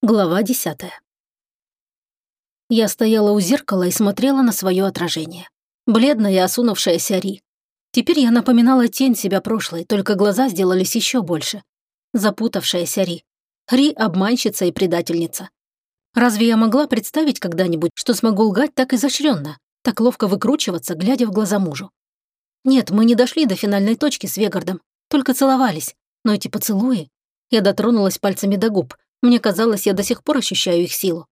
Глава десятая. Я стояла у зеркала и смотрела на свое отражение. Бледная осунувшаяся Ри. Теперь я напоминала тень себя прошлой, только глаза сделались еще больше. Запутавшаяся Ри. Ри – обманщица и предательница. Разве я могла представить когда-нибудь, что смогу лгать так изощренно, так ловко выкручиваться, глядя в глаза мужу? Нет, мы не дошли до финальной точки с Вегардом, только целовались. Но эти поцелуи... Я дотронулась пальцами до губ – мне казалось, я до сих пор ощущаю их силу.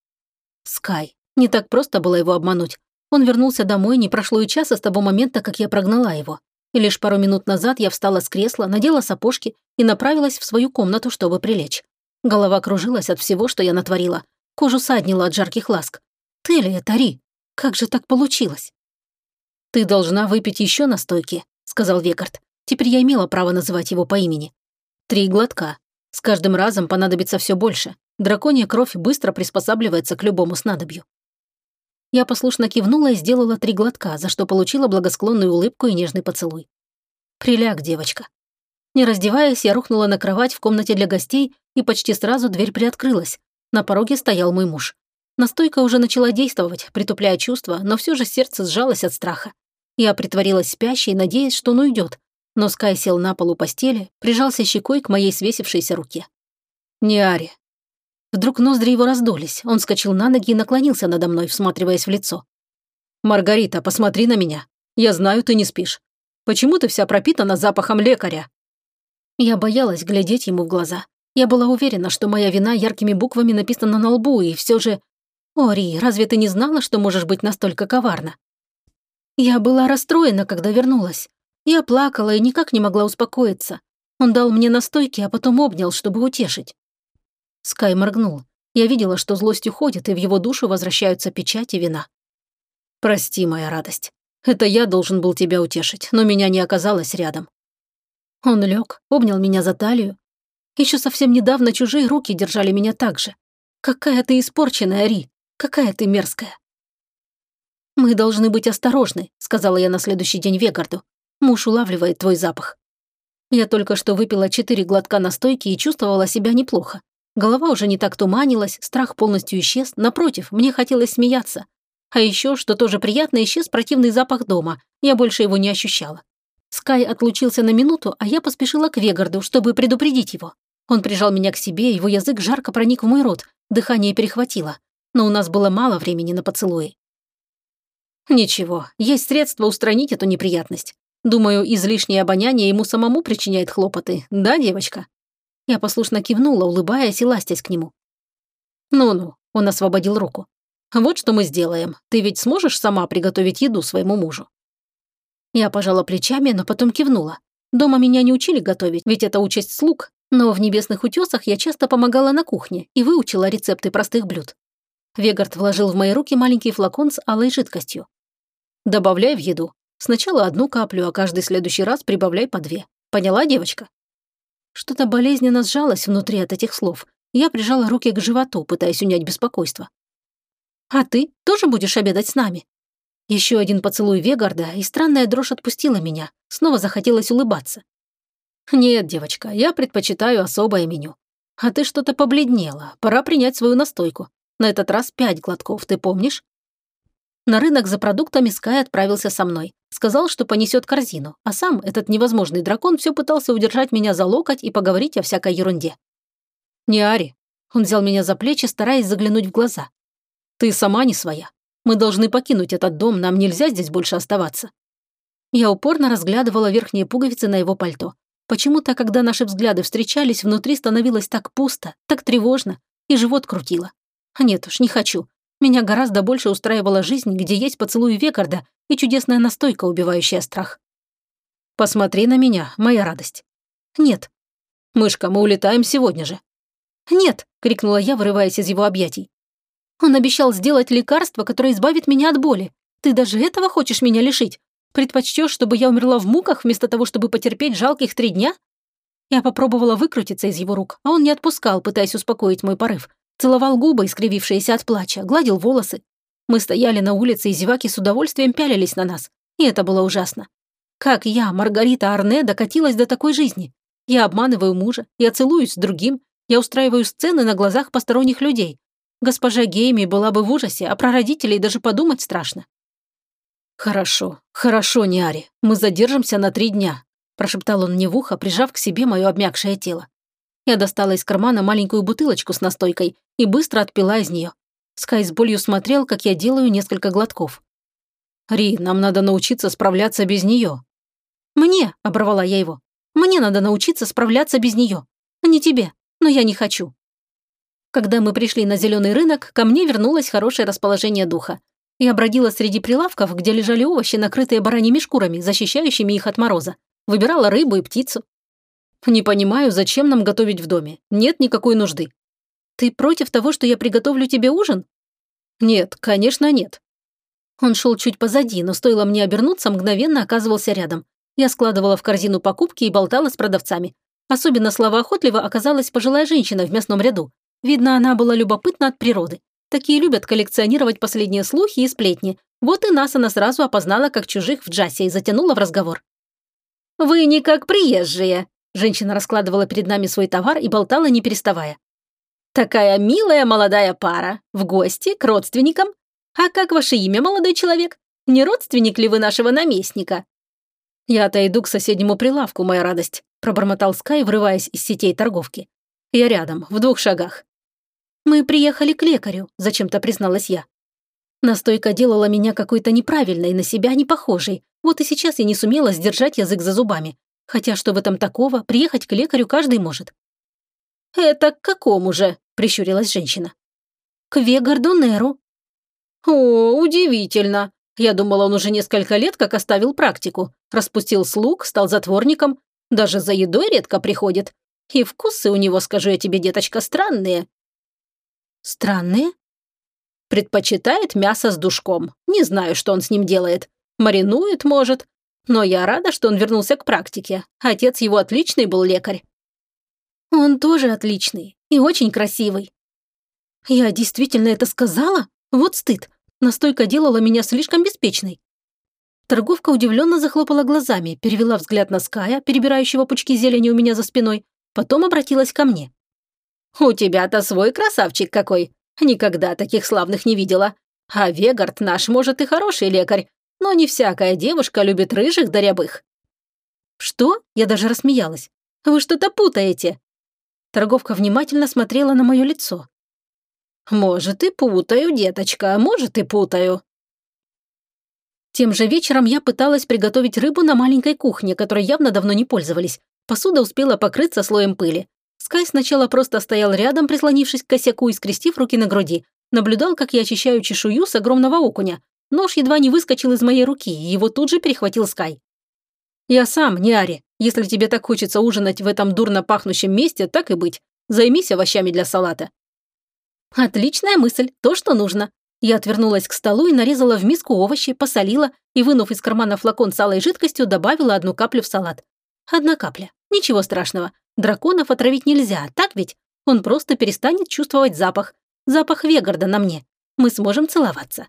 Скай. Не так просто было его обмануть. Он вернулся домой, не прошло и часа с того момента, как я прогнала его. И лишь пару минут назад я встала с кресла, надела сапожки и направилась в свою комнату, чтобы прилечь. Голова кружилась от всего, что я натворила. Кожу саднила от жарких ласк. «Ты ли это, Ри? Как же так получилось?» «Ты должна выпить еще настойки», — сказал Векард. Теперь я имела право называть его по имени. «Три глотка. С каждым разом понадобится все больше. Драконья кровь быстро приспосабливается к любому снадобью. Я послушно кивнула и сделала три глотка, за что получила благосклонную улыбку и нежный поцелуй. «Приляг, девочка». Не раздеваясь, я рухнула на кровать в комнате для гостей, и почти сразу дверь приоткрылась. На пороге стоял мой муж. Настойка уже начала действовать, притупляя чувства, но все же сердце сжалось от страха. Я притворилась спящей, надеясь, что он уйдет, но Скай сел на полу постели, прижался щекой к моей свесившейся руке. «Не Ари». Вдруг ноздри его раздулись, он скочил на ноги и наклонился надо мной, всматриваясь в лицо. «Маргарита, посмотри на меня. Я знаю, ты не спишь. Почему ты вся пропитана запахом лекаря?» Я боялась глядеть ему в глаза. Я была уверена, что моя вина яркими буквами написана на лбу, и все же... «Ори, разве ты не знала, что можешь быть настолько коварна?» Я была расстроена, когда вернулась. Я плакала и никак не могла успокоиться. Он дал мне настойки, а потом обнял, чтобы утешить. Скай моргнул. Я видела, что злость уходит, и в его душу возвращаются печать и вина. «Прости, моя радость. Это я должен был тебя утешить, но меня не оказалось рядом». Он лег, обнял меня за талию. Еще совсем недавно чужие руки держали меня так же. Какая ты испорченная, Ри! Какая ты мерзкая! «Мы должны быть осторожны», — сказала я на следующий день Вегарду. Муж улавливает твой запах. Я только что выпила четыре глотка настойки и чувствовала себя неплохо. Голова уже не так туманилась, страх полностью исчез, напротив, мне хотелось смеяться. А еще, что тоже приятно, исчез противный запах дома, я больше его не ощущала. Скай отлучился на минуту, а я поспешила к Вегарду, чтобы предупредить его. Он прижал меня к себе, его язык жарко проник в мой рот, дыхание перехватило. Но у нас было мало времени на поцелуи. Ничего, есть средства устранить эту неприятность. Думаю, излишнее обоняние ему самому причиняет хлопоты, да, девочка?» Я послушно кивнула, улыбаясь и ластясь к нему. «Ну-ну», — он освободил руку. «Вот что мы сделаем. Ты ведь сможешь сама приготовить еду своему мужу?» Я пожала плечами, но потом кивнула. Дома меня не учили готовить, ведь это участь слуг, но в небесных утесах я часто помогала на кухне и выучила рецепты простых блюд. Вегард вложил в мои руки маленький флакон с алой жидкостью. «Добавляй в еду. Сначала одну каплю, а каждый следующий раз прибавляй по две. Поняла, девочка?» Что-то болезненно сжалось внутри от этих слов. Я прижала руки к животу, пытаясь унять беспокойство. «А ты тоже будешь обедать с нами?» Еще один поцелуй Вегарда, и странная дрожь отпустила меня. Снова захотелось улыбаться. «Нет, девочка, я предпочитаю особое меню. А ты что-то побледнела. Пора принять свою настойку. На этот раз пять глотков, ты помнишь?» На рынок за продуктами Скай отправился со мной. Сказал, что понесет корзину, а сам этот невозможный дракон все пытался удержать меня за локоть и поговорить о всякой ерунде. «Не Ари». Он взял меня за плечи, стараясь заглянуть в глаза. «Ты сама не своя. Мы должны покинуть этот дом, нам нельзя здесь больше оставаться». Я упорно разглядывала верхние пуговицы на его пальто. Почему-то, когда наши взгляды встречались, внутри становилось так пусто, так тревожно, и живот крутило. Нет уж, не хочу. Меня гораздо больше устраивала жизнь, где есть поцелуй Векарда и чудесная настойка, убивающая страх. «Посмотри на меня, моя радость». «Нет». «Мышка, мы улетаем сегодня же». «Нет», — крикнула я, вырываясь из его объятий. «Он обещал сделать лекарство, которое избавит меня от боли. Ты даже этого хочешь меня лишить? Предпочтешь, чтобы я умерла в муках, вместо того, чтобы потерпеть жалких три дня?» Я попробовала выкрутиться из его рук, а он не отпускал, пытаясь успокоить мой порыв. Целовал губы, искривившиеся от плача, гладил волосы. Мы стояли на улице, и зеваки с удовольствием пялились на нас. И это было ужасно. Как я, Маргарита Арне, докатилась до такой жизни? Я обманываю мужа, я целуюсь с другим, Я устраиваю сцены на глазах посторонних людей. Госпожа Гейми была бы в ужасе, а про родителей даже подумать страшно». «Хорошо, хорошо, Ниари, мы задержимся на три дня», прошептал он мне в ухо, прижав к себе мое обмякшее тело. Я достала из кармана маленькую бутылочку с настойкой и быстро отпила из нее. Скай с болью смотрел, как я делаю несколько глотков. «Ри, нам надо научиться справляться без нее». «Мне», — оборвала я его, — «мне надо научиться справляться без нее. А не тебе, но я не хочу». Когда мы пришли на зеленый рынок, ко мне вернулось хорошее расположение духа. Я бродила среди прилавков, где лежали овощи, накрытые бараньими шкурами, защищающими их от мороза. Выбирала рыбу и птицу. Не понимаю, зачем нам готовить в доме. Нет никакой нужды. Ты против того, что я приготовлю тебе ужин? Нет, конечно, нет. Он шел чуть позади, но стоило мне обернуться, мгновенно оказывался рядом. Я складывала в корзину покупки и болтала с продавцами. Особенно словоохотливо оказалась пожилая женщина в мясном ряду. Видно, она была любопытна от природы. Такие любят коллекционировать последние слухи и сплетни. Вот и нас она сразу опознала как чужих в джасе и затянула в разговор. «Вы не как приезжие», Женщина раскладывала перед нами свой товар и болтала, не переставая. «Такая милая молодая пара. В гости, к родственникам. А как ваше имя, молодой человек? Не родственник ли вы нашего наместника?» «Я отойду к соседнему прилавку, моя радость», пробормотал Скай, врываясь из сетей торговки. «Я рядом, в двух шагах». «Мы приехали к лекарю», – зачем-то призналась я. Настойка делала меня какой-то неправильной, на себя не похожей. Вот и сейчас я не сумела сдержать язык за зубами. Хотя что в этом такого, приехать к лекарю каждый может. «Это к какому же?» – прищурилась женщина. «К Вегарду Неру». «О, удивительно. Я думала, он уже несколько лет как оставил практику. Распустил слуг, стал затворником. Даже за едой редко приходит. И вкусы у него, скажу я тебе, деточка, странные». «Странные?» Предпочитает мясо с душком. Не знаю, что он с ним делает. Маринует, может. Но я рада, что он вернулся к практике. Отец его отличный был лекарь. Он тоже отличный и очень красивый. Я действительно это сказала? Вот стыд. Настойка делала меня слишком беспечной. Торговка удивленно захлопала глазами, перевела взгляд на Ская, перебирающего пучки зелени у меня за спиной, потом обратилась ко мне. «У тебя-то свой красавчик какой. Никогда таких славных не видела. А Вегард наш, может, и хороший лекарь, но не всякая девушка любит рыжих да рябых». «Что?» – я даже рассмеялась. «Вы что-то путаете». Торговка внимательно смотрела на мое лицо. «Может, и путаю, деточка, может, и путаю». Тем же вечером я пыталась приготовить рыбу на маленькой кухне, которой явно давно не пользовались. Посуда успела покрыться слоем пыли. Скай сначала просто стоял рядом, прислонившись к косяку и скрестив руки на груди. Наблюдал, как я очищаю чешую с огромного окуня, Нож едва не выскочил из моей руки, и его тут же перехватил Скай. «Я сам, не Ари. Если тебе так хочется ужинать в этом дурно пахнущем месте, так и быть. Займись овощами для салата». «Отличная мысль, то, что нужно». Я отвернулась к столу и нарезала в миску овощи, посолила и, вынув из кармана флакон с алой жидкостью, добавила одну каплю в салат. Одна капля. Ничего страшного. Драконов отравить нельзя, так ведь? Он просто перестанет чувствовать запах. Запах Вегарда на мне. Мы сможем целоваться.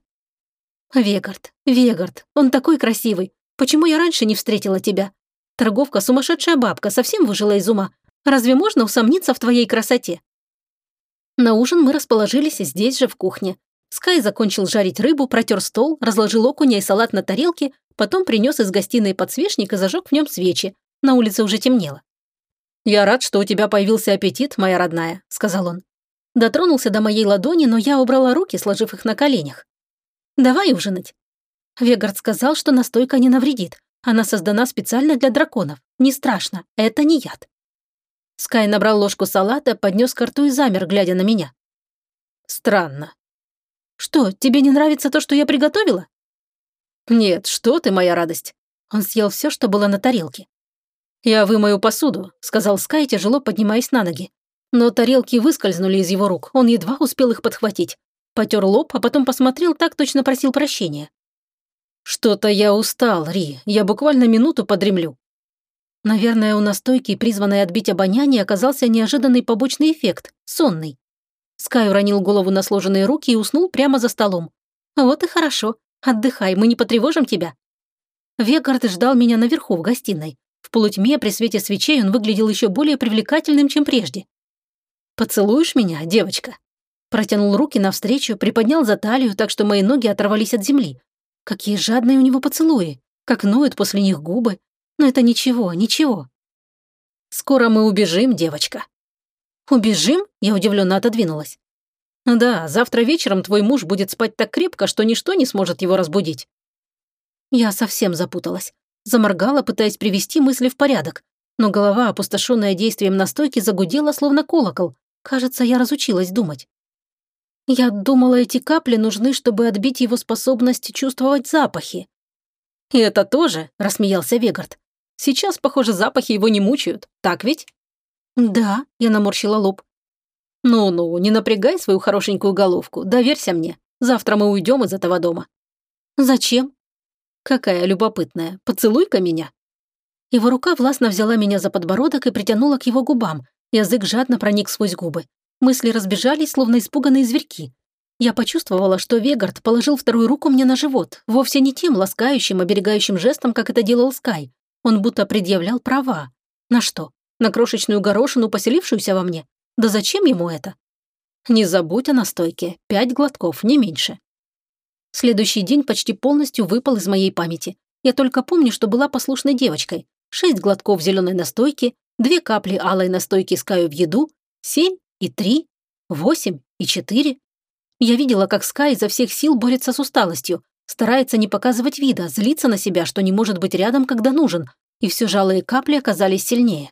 «Вегард, Вегард, он такой красивый. Почему я раньше не встретила тебя? Торговка сумасшедшая бабка, совсем выжила из ума. Разве можно усомниться в твоей красоте?» На ужин мы расположились здесь же, в кухне. Скай закончил жарить рыбу, протер стол, разложил окуня и салат на тарелке, потом принес из гостиной подсвечник и зажег в нем свечи. На улице уже темнело. «Я рад, что у тебя появился аппетит, моя родная», — сказал он. Дотронулся до моей ладони, но я убрала руки, сложив их на коленях. Давай ужинать». Вегард сказал, что настойка не навредит. Она создана специально для драконов. Не страшно, это не яд. Скай набрал ложку салата, поднес к рту и замер, глядя на меня. Странно. Что, тебе не нравится то, что я приготовила? Нет, что ты, моя радость. Он съел все, что было на тарелке. «Я вымою посуду», — сказал Скай, тяжело поднимаясь на ноги. Но тарелки выскользнули из его рук, он едва успел их подхватить. Потер лоб, а потом посмотрел так, точно просил прощения. «Что-то я устал, Ри. Я буквально минуту подремлю». Наверное, у настойки, призванной отбить обоняние, оказался неожиданный побочный эффект – сонный. Скай уронил голову на сложенные руки и уснул прямо за столом. «Вот и хорошо. Отдыхай, мы не потревожим тебя». Вегард ждал меня наверху, в гостиной. В полутьме при свете свечей он выглядел еще более привлекательным, чем прежде. «Поцелуешь меня, девочка?» Протянул руки навстречу, приподнял за талию, так что мои ноги оторвались от земли. Какие жадные у него поцелуи, как ноют после них губы. Но это ничего, ничего. «Скоро мы убежим, девочка». «Убежим?» – я удивленно отодвинулась. «Да, завтра вечером твой муж будет спать так крепко, что ничто не сможет его разбудить». Я совсем запуталась. Заморгала, пытаясь привести мысли в порядок. Но голова, опустошенная действием настойки, загудела, словно колокол. Кажется, я разучилась думать. Я думала, эти капли нужны, чтобы отбить его способность чувствовать запахи. «И это тоже?» – рассмеялся Вегард. «Сейчас, похоже, запахи его не мучают, так ведь?» «Да», – я наморщила лоб. «Ну-ну, не напрягай свою хорошенькую головку, доверься мне. Завтра мы уйдем из этого дома». «Зачем?» «Какая любопытная. Поцелуй-ка меня». Его рука властно взяла меня за подбородок и притянула к его губам. Язык жадно проник сквозь губы. Мысли разбежались, словно испуганные зверьки. Я почувствовала, что Вегард положил вторую руку мне на живот, вовсе не тем ласкающим, оберегающим жестом, как это делал Скай. Он будто предъявлял права. На что? На крошечную горошину, поселившуюся во мне? Да зачем ему это? Не забудь о настойке. Пять глотков, не меньше. Следующий день почти полностью выпал из моей памяти. Я только помню, что была послушной девочкой. Шесть глотков зеленой настойки, две капли алой настойки Скаю в еду, семь и три, восемь и четыре. Я видела, как Скай изо всех сил борется с усталостью, старается не показывать вида, злится на себя, что не может быть рядом, когда нужен, и все жалые капли оказались сильнее.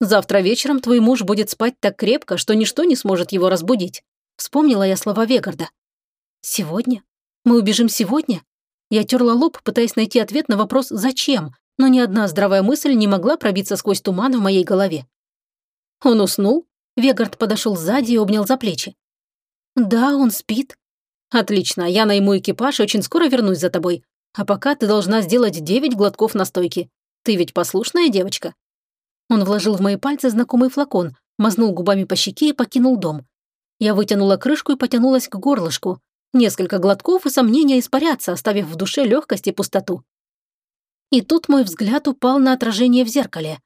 «Завтра вечером твой муж будет спать так крепко, что ничто не сможет его разбудить», вспомнила я слова Вегарда. «Сегодня? Мы убежим сегодня?» Я терла лоб, пытаясь найти ответ на вопрос «зачем?», но ни одна здравая мысль не могла пробиться сквозь туман в моей голове. Он уснул, Вегард подошел сзади и обнял за плечи. «Да, он спит». «Отлично, я найму экипаж и очень скоро вернусь за тобой. А пока ты должна сделать девять глотков настойки. Ты ведь послушная девочка». Он вложил в мои пальцы знакомый флакон, мазнул губами по щеке и покинул дом. Я вытянула крышку и потянулась к горлышку. Несколько глотков и сомнения испарятся, оставив в душе легкость и пустоту. И тут мой взгляд упал на отражение в зеркале.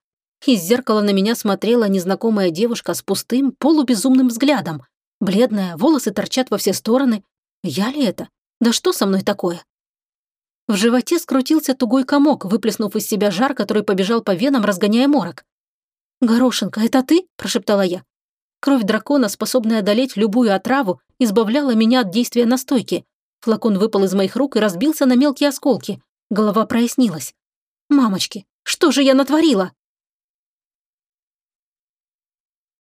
Из зеркала на меня смотрела незнакомая девушка с пустым, полубезумным взглядом. Бледная, волосы торчат во все стороны. Я ли это? Да что со мной такое? В животе скрутился тугой комок, выплеснув из себя жар, который побежал по венам, разгоняя морок. «Горошенко, это ты?» – прошептала я. Кровь дракона, способная одолеть любую отраву, избавляла меня от действия настойки. Флакон выпал из моих рук и разбился на мелкие осколки. Голова прояснилась. «Мамочки, что же я натворила?»